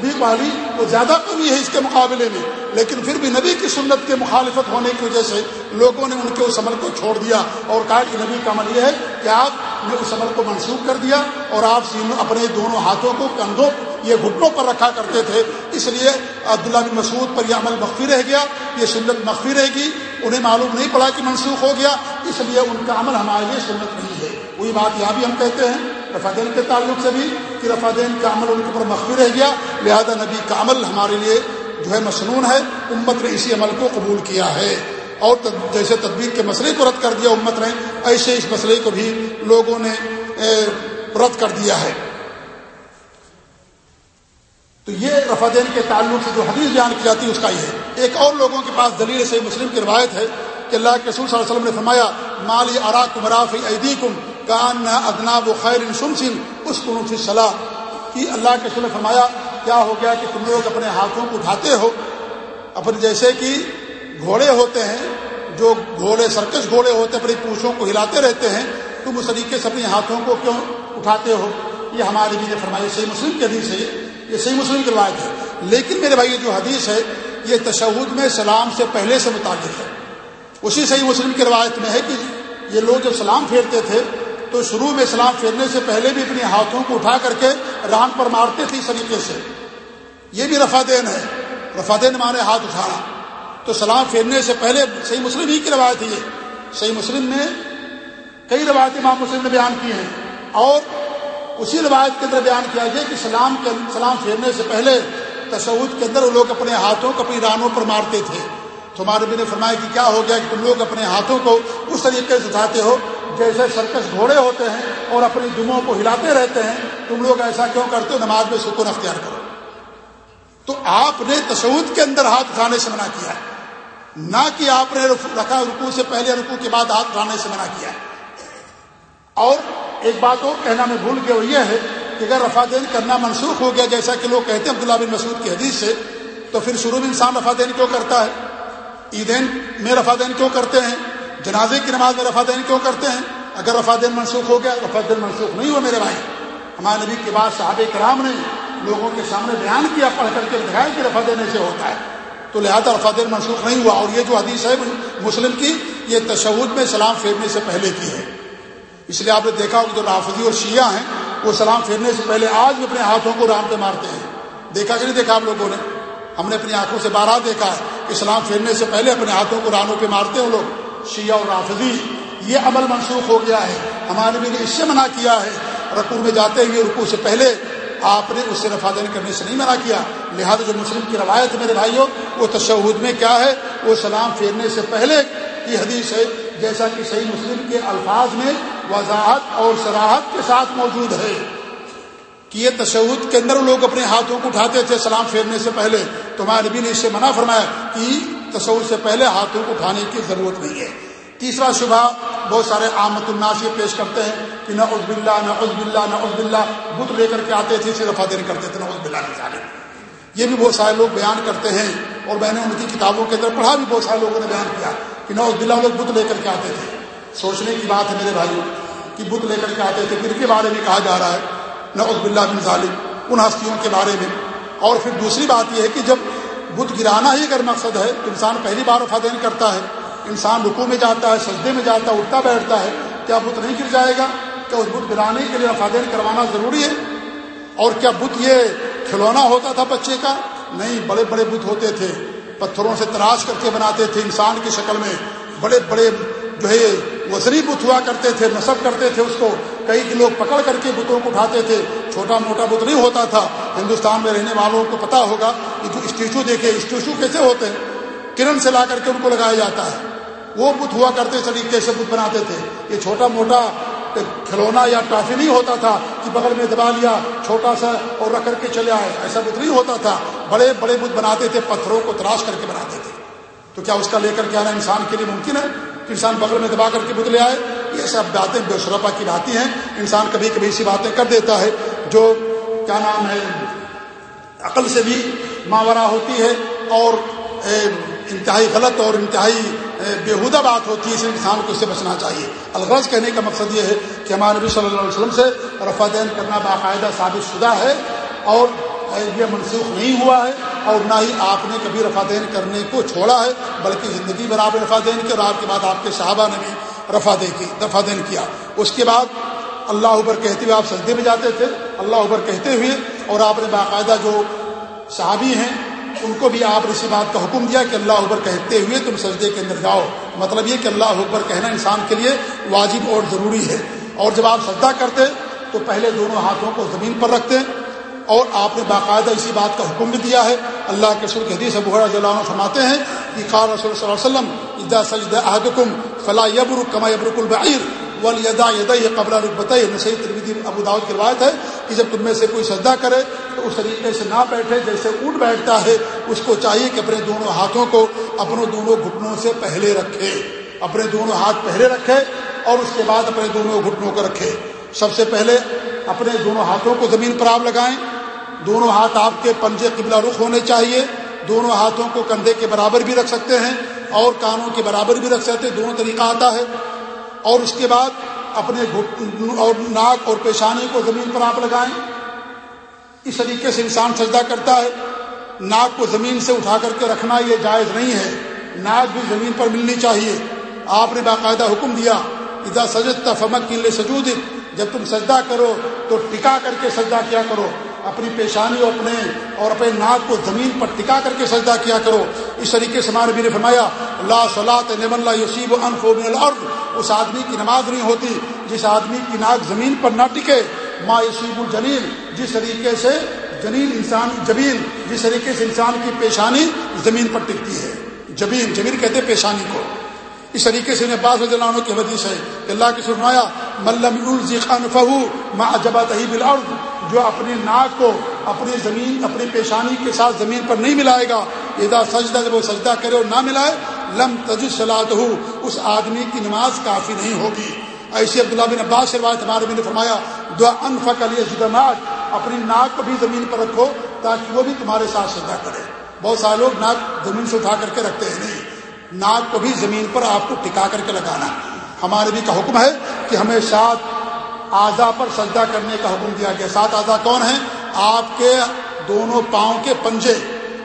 بھی والی وہ زیادہ قوی ہے اس کے مقابلے میں، لیکن پھر بھی نبی کی سنت کے مخالفت ہونے کی وجہ سے لوگوں نے ان کے اس عمل کو چھوڑ دیا اور کہا کہ نبی کا عمل یہ ہے کہ آپ نے اس عمل کو منسوخ کر دیا اور آپ اپنے دونوں ہاتھوں کو کندھوں، یہ گھٹنوں پر رکھا کرتے تھے۔ اس لیے عبداللہ بن مسعود پر یہ عمل مخفی رہ گیا، یہ سنت مخفی رہے گی۔ انہیں معلوم نہیں پڑا کہ منسوخ ہو گیا، اس لیے ان کا عمل ہمارے لیے سنت نہیں ہے۔ وہی بات یہاں بھی ہم کہتے ہیں۔ رفا دین کے تعلق سے بھی کہ رفا دین کا عمل ان کے اوپر مخفی رہ گیا، لہذا نبی کا عمل ہمارے لیے جو ہے مصنون ہے، امت نے اسی عمل کو قبول کیا ہے۔ اور جیسے تدبیر کے مسئلے کو رد کر دیا امت نے، ایسے اس مسئلے کو بھی لوگوں نے رد کر دیا ہے۔ تو یہ رفا دین کے تعلق سے جو حدیث بیان کی جاتی ہے، اس کا یہ ہے۔ ایک اور لوگوں کے پاس دلیل سے مسلم کی روایت ہے کہ اللہ کے رسول صلی اللہ علیہ وسلم نے فرمایا، مالی ارا کمراف عیدی کم کان ادنا و خیر سن اس قنوف صلاح کی اللہ کے رسول نے فرمایا، کیا ہو گیا کہ تم لوگ اپنے ہاتھوں کو اٹھاتے ہو؟ اپنے جیسے کہ گھوڑے ہوتے ہیں، جو گھوڑے، سرکش گھوڑے ہوتے ہیں، اپنی پوچھوں کو ہلاتے رہتے ہیں، تم اس طریقے سے اپنے ہاتھوں کو کیوں اٹھاتے ہو؟ یہ ہمارے بھی نے فرمایا، صحیح مسلم کی حدیث ہے یہ صحیح مسلم کی روایت ہے۔ لیکن میرے بھائی جو حدیث ہے، یہ تشہد میں سلام سے پہلے سے متعلق ہے۔ اسی صحیح مسلم کی روایت میں ہے کہ یہ لوگ جب سلام پھیرتے تھے تو شروع میں سلام پھیرنے سے پہلے بھی اپنے ہاتھوں کو اٹھا کر کے ران پر مارتے تھے اس طریقے سے۔ یہ بھی رفا دین ہے۔ رفا دین مانے ہاتھ اٹھانا۔ تو سلام پھیرنے سے پہلے صحیح مسلم ہی کی روایت ہے یہ۔ صحیح مسلم میں کئی روایت امام مسلم نے بیان کی ہیں۔ اور اسی روایت کے اندر بیان کیا گیا کہ سلام کے سلام پھیرنے سے پہلے تصود کے اندر وہ لوگ اپنے ہاتھوں کو اپنی رانوں پر مارتے تھے۔ تو ہمارے بھی نے فرمایا کہ کیا ہو گیا کہ تم لوگ اپنے ہاتھوں کو اس طریقے سے اٹھاتے ہو جیسے سرکس گھوڑے ہوتے ہیں اور اپنی دموں کو ہلاتے رہتے ہیں، تم لوگ ایسا کیوں کرتے ہو؟ نماز میں سکون اختیار کرو۔ تو آپ نے تصود کے اندر ہاتھ اٹھانے سے منع کیا ہے۔ نہ کہ آپ نے رکھا رکو سے پہلے رکو کے بعد ہاتھ اٹھانے سے منع کیا ہے۔ اور ایک بات اور کہنا میں بھول گیا وہ یہ ہے کہ اگر رفا دین کرنا منسوخ ہو گیا، جیسا کہ لوگ کہتے ہیں عبداللہ بن مسعود کی حدیث سے، تو پھر شروع میں انسان رفا دین کیوں کرتا ہے؟ عیدین میں رفا دین کیوں کرتے ہیں؟ جنازے کی نماز میں رفا دین کیوں کرتے ہیں؟ اگر رفا دین منسوخ ہو گیا رفا دین منسوخ نہیں ہو میرے بھائی۔ ہمارے نبی کے بعد صحابہ کرام نے لوگوں کے سامنے بیان کیا، پڑھ کر کے دکھایا کہ رفا دینے سے ہوتا ہے۔ تو لہٰذا رفا دین منسوخ نہیں ہوا۔ اور یہ جو حدیث ہے مسلم کی، یہ تشود میں سلام پھیرنے سے پہلے کی ہے۔ اس لیے آپ نے دیکھا کہ جو رافضی اور شیعہ ہیں، وہ سلام پھیرنے سے پہلے آج بھی اپنے ہاتھوں کو رام پہ مارتے ہیں۔ دیکھا کہ نہیں دیکھا آپ لوگوں نے؟ ہم نے اپنی آنکھوں سے بارہ دیکھا ہے اسلام پھیرنے سے پہلے اپنے ہاتھوں کو رانوں پہ مارتے ہیں لوگ، شیعہ اور رافضی۔ یہ عمل منسوخ ہو گیا ہے۔ ہمارے بھی نے اس سے منع کیا ہے۔ رقو میں جاتے ہوئے رکو سے پہلے آپ نے اس سے رفا دین کرنے سے نہیں منع کیا۔ لہذا جو مسلم کی روایت میرے بھائیوں، وہ تشہد میں کیا ہے؟ وہ سلام پھیرنے سے پہلے کی حدیث ہے، جیسا کہ صحیح مسلم کے الفاظ میں وضاحت اور سراحت کے ساتھ موجود ہے۔ کہ یہ تشود کے اندر لوگ اپنے ہاتھوں کو اٹھاتے تھے سلام پھیرنے سے پہلے، تو ہمارے نبی نے اس سے منع فرمایا کہ تصور سے پہلے ہاتھوں کو اٹھانے کی ضرورت نہیں ہے۔ تیسرا شبہ، بہت سارے آمد الناس یہ پیش کرتے ہیں کہ نہ عزب اللہ نہ عزب اللہ نہ عزب اللہ بت لے کر کے آتے تھے، اسے رفا دین کرتے تھے، نہ عزب اللہ نظارے یہ بھی بہت سارے لوگ بیان کرتے ہیں، اور میں نے ان کی کتابوں کے اندر پڑھا بھی بہت سارے لوگوں نے بیان کیا کہ نہ عزب اللہ لوگ بت لے کر کے آتے تھے۔ سوچنے کی بات ہے میرے بھائیوں کہ بت لے کر کے آتے تھے، پھر کے بارے میں کہا جا رہا ہے نہ عزب اللہ بن ظالم ان ہستیوں کے بارے میں۔ اور پھر دوسری بات یہ ہے کہ جب بت گرانا ہی اگر مقصد ہے، تو انسان پہلی بار رفا دین کرتا ہے۔ انسان رکو میں جاتا ہے، سجدے میں جاتا ہے، اٹھتا بیٹھتا ہے۔ کیا بت نہیں گر جائے گا؟ کیا اس بت گرانے کے لیے رفا دین کروانا ضروری ہے؟ اور کیا بت یہ کھلونا ہوتا تھا بچے کا؟ نہیں، بڑے بڑے بت ہوتے تھے۔ پتھروں سے تراش کر کے بناتے تھے انسان کی شکل میں۔ بڑے بڑے جو ہے، وزری بت ہوا کرتے تھے، نصب کرتے تھے اس کو۔ کئی لوگ پکڑ کر کے بتوں کو اٹھاتے تھے۔ چھوٹا موٹا بت نہیں ہوتا تھا۔ ہندوستان میں رہنے والوں کو پتا ہوگا کہ جو اسٹیچو دیکھے، اسٹیچو کیسے ہوتے ہیں؟ کرن سے لا کر کے ان کو لگایا جاتا ہے۔ وہ بت ہوا کرتے طریقے سے بت بناتے تھے؟ یہ چھوٹا موٹا کھلونا یا ٹافی نہیں ہوتا تھا کہ بغل میں دبا لیا، چھوٹا سا اور رکھ کر کے چلے آئے۔ ایسا بت نہیں ہوتا تھا۔ بڑے بڑے بت بناتے تھے، پتھروں کو تراش کر کے بناتے تھے۔ تو کیا اس کا لے کر کے آنا انسان کے لیے ممکن ہے کہ انسان بغل میں دبا کر کے بت لے آئے؟ سب باتیں بے شرپا کی باتیں ہیں، انسان کبھی کبھی ایسی باتیں کر دیتا ہے جو کیا نام ہے، عقل سے بھی ماورا ہوتی ہے اور انتہائی غلط اور انتہائی بےحودہ بات ہوتی ہے، اس انسان کو اس سے بچنا چاہیے۔ الغرض کہنے کا مقصد یہ ہے کہ ہمارے نبی صلی اللہ علیہ وسلم سے رفا دین کرنا باقاعدہ ثابت شدہ ہے اور یہ منسوخ نہیں ہوا ہے اور نہ ہی آپ نے کبھی رفا دین کرنے کو چھوڑا ہے، بلکہ زندگی بھر آپ رفا دین کے اور آپ کے بعد آپ کے صحابہ نے بھی رفا دے کی دفاع دین کیا۔ اس کے بعد اللہ ابر کہتے ہوئے آپ سجدے میں جاتے تھے۔ اللہ ابر کہتے ہوئے اور آپ نے باقاعدہ جو صحابی ہیں، ان کو بھی آپ نے اسی بات کا حکم دیا کہ اللہ اکبر کہتے ہوئے تم سجدے کے اندر جاؤ۔ مطلب یہ کہ اللہ اکبر کہنا انسان کے لیے واجب اور ضروری ہے۔ اور جب آپ سجدہ کرتے تو پہلے دونوں ہاتھوں کو زمین پر رکھتے اور آپ نے باقاعدہ اسی بات کا حکم بھی دیا ہے۔ اللہ کے سر حدیث ابو رضی اللہ عنہ فرماتے ہیں کہ قال رسول صلی اللہ علیہ وسلم ادا سجد احدکم فلا یبرک کما یبرک البعیر ولیدا یدا یہ قبل رکبت نسی ترمیدی ابو داود کی روایت ہے کہ جب تم میں سے کوئی سجدہ کرے تو اس طریقے سے نہ بیٹھے جیسے اونٹ بیٹھتا ہے، اس کو چاہیے کہ اپنے دونوں ہاتھوں کو اپنے دونوں گھٹنوں سے پہلے رکھے۔ اپنے دونوں ہاتھ پہلے رکھے اور اس کے بعد اپنے دونوں گھٹنوں کو رکھے۔ سب سے پہلے اپنے دونوں ہاتھوں کو زمین پر آپ لگائیں۔ دونوں ہاتھ آپ کے پنجے قبلہ رخ ہونے چاہیے۔ دونوں ہاتھوں کو کندھے کے برابر بھی رکھ سکتے ہیں۔ اور کانوں کے برابر بھی رکھ سکتے، دونوں طریقہ آتا ہے۔ اور اس کے بعد اپنے اور ناک اور پیشانی کو زمین پر آپ لگائیں۔ اس طریقے سے انسان سجدہ کرتا ہے۔ ناک کو زمین سے اٹھا کر کے رکھنا یہ جائز نہیں ہے۔ ناک بھی زمین پر ملنی چاہیے۔ آپ نے باقاعدہ حکم دیا، اذا سجدتا فمک کے سجود جب تم سجدہ کرو تو ٹکا کر کے سجدہ کیا کرو۔ اپنی پیشانی اپنے اور اپنے ناک کو زمین پر ٹکا کر کے سجدہ کیا کرو۔ اس طریقے سے ہمارے بھی نے فرمایا اللہ صلاح نم اللہ یسیب انف من الارض۔ اس آدمی کی نماز نہیں ہوتی جس آدمی کی ناک زمین پر نہ ٹکے۔ ما یسیب الجلیل جس طریقے سے جلیل انسان جبین، جس طریقے سے انسان کی پیشانی زمین پر ٹکتی ہے۔ جبین جبین کہتے پیشانی کو۔ اس طریقے سے انہیں بعض اللہ عنہ کی حدیث ہے کہ اللہ کی سرمایا ملم الزیخان فہو ما جبا تہیب الارض جو اپنی ناک کو اپنی زمین، اپنی پیشانی کے ساتھ زمین پر نہیں ملائے گا ادا سجدہ، جب وہ سجدہ کرے اور نہ ملائے، لم تجد صلاح اس آدمی کی نماز کافی نہیں ہوگی۔ ایسے عبداللہ بن عباس سے روایت ہمارے بھی نے فرمایا، دعا انفق علی زدناک اپنی ناک کو بھی زمین پر رکھو تاکہ وہ بھی تمہارے ساتھ سجدہ کرے۔ بہت سارے لوگ ناک زمین سے اٹھا کر کے رکھتے ہیں، نہیں، ناک کو بھی زمین پر آپ کو ٹکا کر کے لگانا۔ ہمارے بھی کا حکم ہے کہ ہمیں سات اعضا پر سجدہ کرنے کا حکم دیا گیا۔ سات اعضا کون ہیں؟ آپ کے دونوں پاؤں کے پنجے۔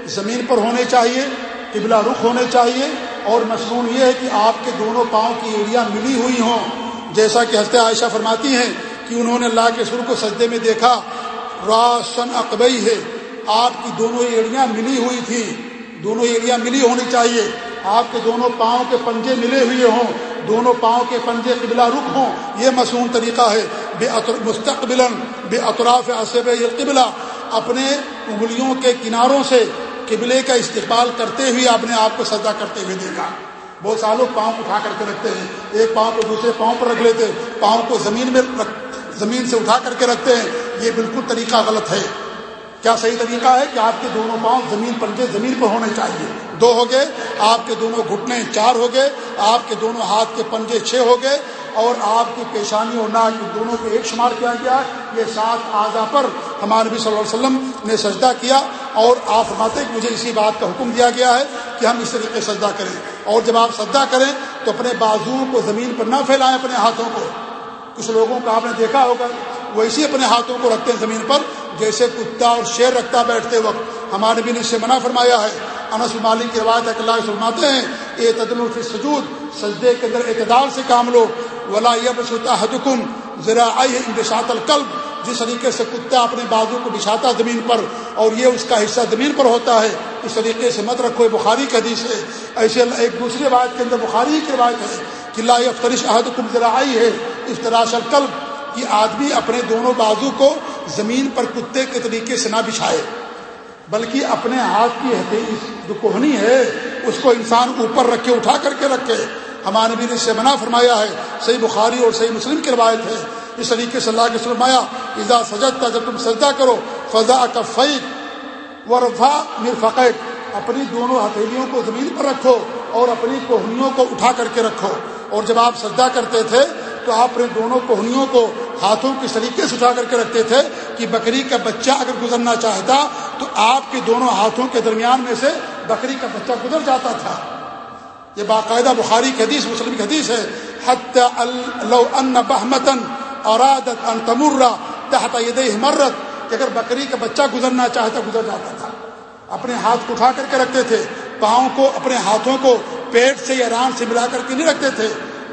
زمین پر ہونے چاہیے، قبلہ رخ ہونے چاہیے۔ اور مصنون یہ ہے کہ آپ کے دونوں پاؤں کی ایڑیاں ملی ہوئی ہوں۔ جیسا کہ ہنستے عائشہ فرماتی ہیں کہ انہوں نے اللہ کے سر کو سجدے میں دیکھا راشن اقبئی ہے۔ آپ کی دونوں ایڑیاں ملی ہوئی تھی دونوں ایڑیاں ملی ہونی چاہیے۔ آپ کے دونوں پاؤں کے پنجے ملے ہوئے ہوں۔ دونوں پاؤں کے پنجے قبلہ رخ ہوں، یہ مصنون طریقہ ہے۔ بے مستقبل بے اطراف اصب یہ قبلہ۔ اپنے انگلیوں کے کناروں سے قبلے کا استقبال کرتے ہوئے اپنے آپ کو سجدہ کرتے ہوئے دیکھا۔ بہت سالوں پاؤں اٹھا کر کے رکھتے ہیں۔ ایک پاؤں کو دوسرے پاؤں پر رکھ لیتے پاؤں کو زمین میں رکھ، زمین سے اٹھا کر کے رکھتے ہیں۔ یہ بالکل طریقہ غلط ہے۔ کیا صحیح طریقہ ہے کہ آپ کے دونوں پاؤں زمین پنجے زمین پر ہونے چاہیے؟ دو ہو گئے، آپ کے دونوں گھٹنے چار ہو گئے، آپ کے دونوں ہاتھ کے پنجے چھ ہو گئے، اور آپ کی پیشانی اور ناک دونوں کو ایک شمار کیا گیا۔ یہ سات اعضا پر ہمارے نبی صلی اللہ علیہ وسلم نے سجدہ کیا، اور آپ فرماتے کہ مجھے اسی بات کا حکم دیا گیا ہے کہ ہم اس طریقے سے سجدہ کریں۔ اور جب آپ سجدہ کریں تو اپنے بازو کو زمین پر نہ پھیلائیں اپنے ہاتھوں کو۔ کچھ لوگوں کو آپ نے دیکھا ہوگا، وہ اسی اپنے ہاتھوں کو رکھتے ہیں زمین پر، جیسے کتا اور شیر رکھتا بیٹھتے وقت۔ ہمارے بھی نے اس سے منع فرمایا ہے۔ انس مالک کی روایت ہے اللہ سلماتے ہیں، اے تدل الفی سجود سجدے کے اندر اعتدال سے کام لو۔ ولا حدکم ذرا انتشاط القلب۔ جس طریقے سے کتا اپنے بازو کو بچھاتا زمین پر اور یہ اس کا حصہ زمین پر ہوتا ہے، اس طریقے سے مت رکھو۔ بخاری کا حدیث ہے۔ ایسے ایک دوسری روایت کے اندر بخاری کی روایت ہے کہ لا یفترش احدکم ذرا آئی ہے افطراش القلب، کہ آدمی اپنے دونوں بازو کو زمین پر کتے کے طریقے سے نہ بچھائے۔ بلکہ اپنے ہاتھ کی جو کوہنی ہے، اس کو انسان اوپر رکھے، اٹھا کر کے رکھے۔ ہمارے نبی نے سے منع فرمایا ہے۔ صحیح بخاری اور صحیح مسلم کی روایت ہے۔ اس طریقے سے اللہ کے فرمایا ایزا سجدتا جب تم سجدہ کرو فضا کا فیق ورفا مرفقیت اپنی دونوں ہتھیلیوں کو زمین پر رکھو اور اپنی کوہنیوں کو اٹھا کر کے رکھو۔ اور جب آپ سجدہ کرتے تھے تو آپ اپنے دونوں کوہنیوں کو ہاتھوں کے طریقے سے اٹھا کر کے رکھتے تھے کہ بکری کا بچہ اگر گزرنا چاہتا تو آپ کے دونوں ہاتھوں کے درمیان میں سے بکری کا بچہ گزر جاتا تھا۔ یہ باقاعدہ بخاری کی حدیث، مسلم کی حدیث ہے۔ حت ان بہمتن اورادت ان تمرا تحت مرت، کہ اگر بکری کا بچہ گزرنا چاہتا، گزر جاتا تھا۔ اپنے ہاتھ کو اٹھا کر کے رکھتے تھے، پاؤں کو، اپنے ہاتھوں کو پیٹ سے یا ران سے ملا کر کے نہیں رکھتے تھے۔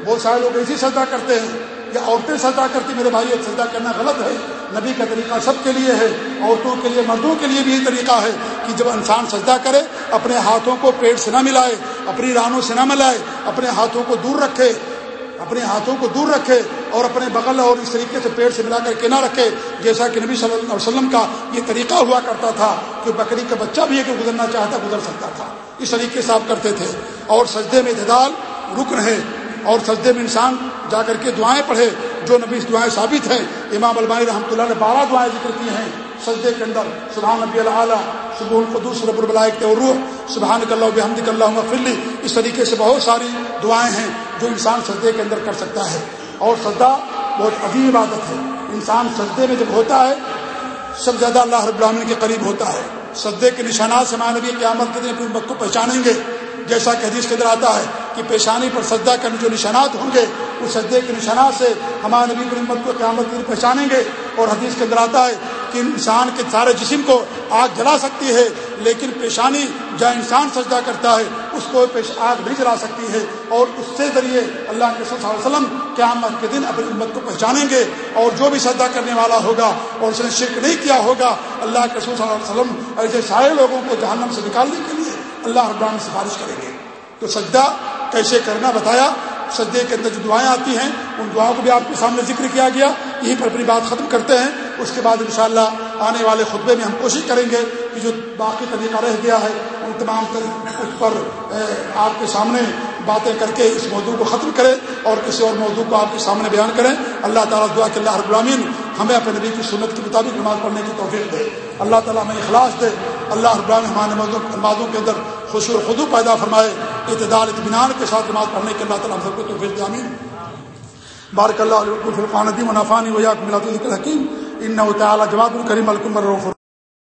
بہت سارے لوگ ایسی سجدہ کرتے ہیں یا عورتیں سجدہ کرتی، میرے بھائی سجدہ کرنا غلط ہے۔ نبی کا طریقہ سب کے لیے ہے، عورتوں کے لیے، مردوں کے لیے بھی یہی طریقہ ہے کہ جب انسان سجدہ کرے، اپنے ہاتھوں کو پیٹ سے نہ ملائے، اپنی رانوں سے نہ ملائے، اپنے ہاتھوں کو دور رکھے، اپنے ہاتھوں کو دور رکھے اور اپنے بغل اور اس طریقے سے پیڑ سے ملا کر کے نہ رکھے، جیسا کہ نبی صلی اللہ علیہ وسلم کا یہ طریقہ ہوا کرتا تھا کہ بکری کا بچہ بھی اگر گزرنا چاہتا، گزر سکتا تھا۔ اس طریقے سے آپ کرتے تھے۔ اور سجدے میں اعتدال رک رہے اور سجدے میں انسان جا کر کے دعائیں پڑھے، جو نبی اس دعائیں ثابت ہیں، امام المائی رحمۃ اللہ نے بارہ دعائیں ذکر کی ہیں سجدے کے اندر۔ سبحان نبی اللہ شب القدس رب البلائق روح سبحان اللہ بحمد اللہ فلی اس طریقے سے بہت ساری دعائیں ہیں جو انسان سجدے کے اندر کر سکتا ہے۔ اور سجدہ بہت عظیم عبادت ہے۔ انسان سجدے میں جب ہوتا ہے، سب زیادہ اللہ رب العالمین کے قریب ہوتا ہے۔ سجدے کے نشانات سے ہمارے نبی قیامت کے دن اپنی امت کو پہچانیں گے۔ جیسا کہ حدیث کے اندر آتا ہے کہ پیشانی پر سجدہ کرنے جو نشانات ہوں گے، اس سجدے کے نشانات سے ہمارے نبی امت کو قیامت کے پہچانیں گے۔ اور حدیث کے اندر آتا ہے کہ انسان کے سارے جسم کو آگ جلا سکتی ہے، لیکن پیشانی جہاں انسان سجدہ کرتا ہے، اس کو پیش آگ نہیں جلا سکتی ہے۔ اور اس سے ذریعے اللہ کے صلی اللہ علیہ وسلم قیامت کے دن اپنی امت کو پہچانیں گے۔ اور جو بھی سجدہ کرنے والا ہوگا اور اس نے شرک نہیں کیا ہوگا، اللہ کے صلی اللہ علیہ وسلم ایسے سارے لوگوں کو جہنم سے نکالنے کے لیے اللہ ابراہم سفارش کریں گے۔ تو سجدہ کیسے کرنا بتایا؟ سجدے کے اندر جو دعائیں آتی ہیں، ان دعاؤں کو بھی آپ کے سامنے ذکر کیا گیا۔ یہیں پر اپنی بات ختم کرتے ہیں۔ اس کے بعد انشاءاللہ آنے والے خطبے میں ہم کوشش کریں گے کہ جو باقی طریقہ رہ گیا ہے، ان تمام اس پر آپ کے سامنے باتیں کر کے اس موضوع کو ختم کریں اور کسی اور موضوع کو آپ کے سامنے بیان کریں۔ اللہ تعالیٰ دعا کہ اللہ رب العالمین ہمیں اپنے نبی کی سنت کے مطابق نماز پڑھنے کی توفیق دے۔ اللہ تعالیٰ ہمیں اخلاص دے۔ اللہ رب ہمارے نمازوں کے اندر خوش و خدو پیدا فرمائے۔ اعتدال، اطمینان کے ساتھ نماز پڑھنے کے اللہ تعالیٰ ہم سب کو توفیق دے امین بارک اللہ علیہ فرقان دی منافانی ویاک ملاۃ الحکیم۔ ان تعالیٰ جواب الکریم الکمر